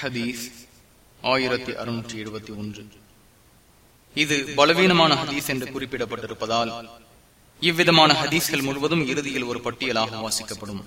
ஹதீஸ் ஆயிரத்தி அறுநூற்றி எழுபத்தி ஒன்று. இது பலவீனமான ஹதீஸ் என்று குறிப்பிடப்பட்டிருப்பதால் இவ்விதமான ஹதீஸ்கள் முழுவதும் இறுதியில் ஒரு பட்டியலாக வாசிக்கப்படும்.